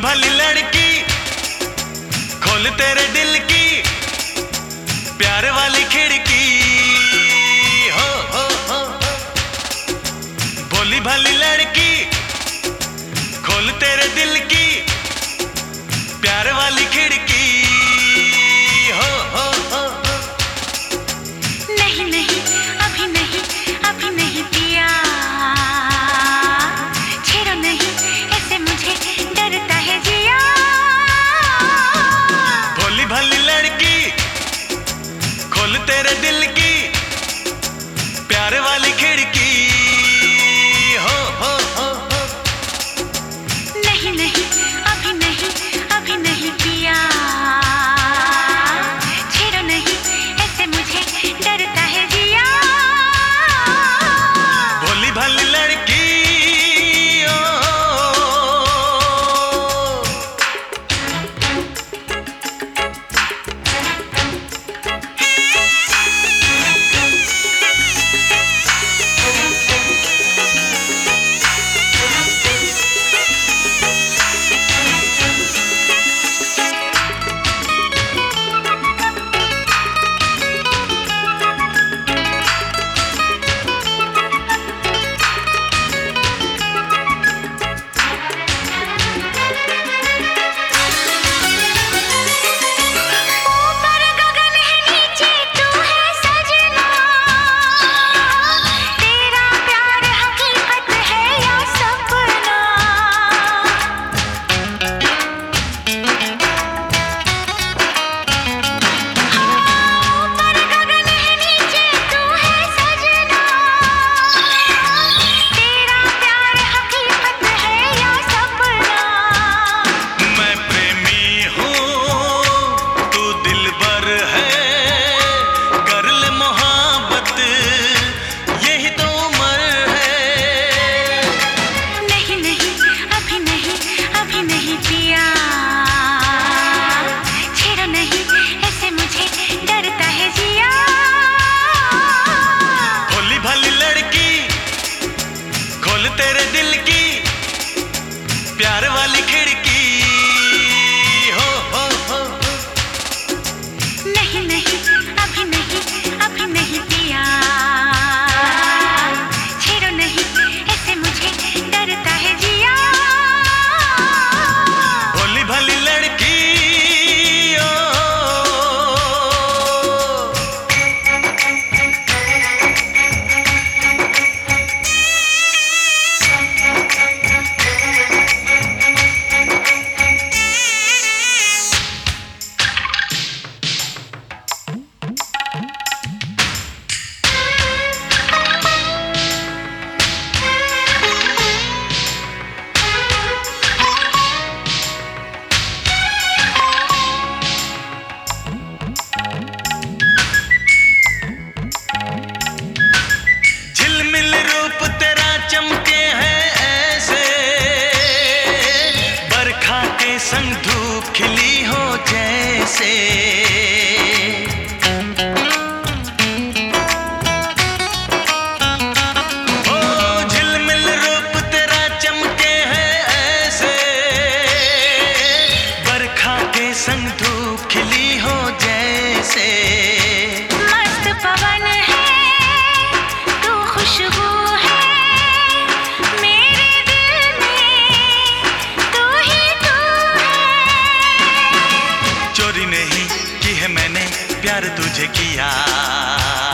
भली लड़की, खोल तेरे दिल की, प्यार वाली खिड़की। हो हो हो भोली भली लड़की, खोल तेरे दिल की, प्यार वाली खिड़की। तेरे दिल की प्यार वाली खिड़की संग धूप खिली हो जैसे। चोरी नहीं की है मैंने प्यार तुझे किया।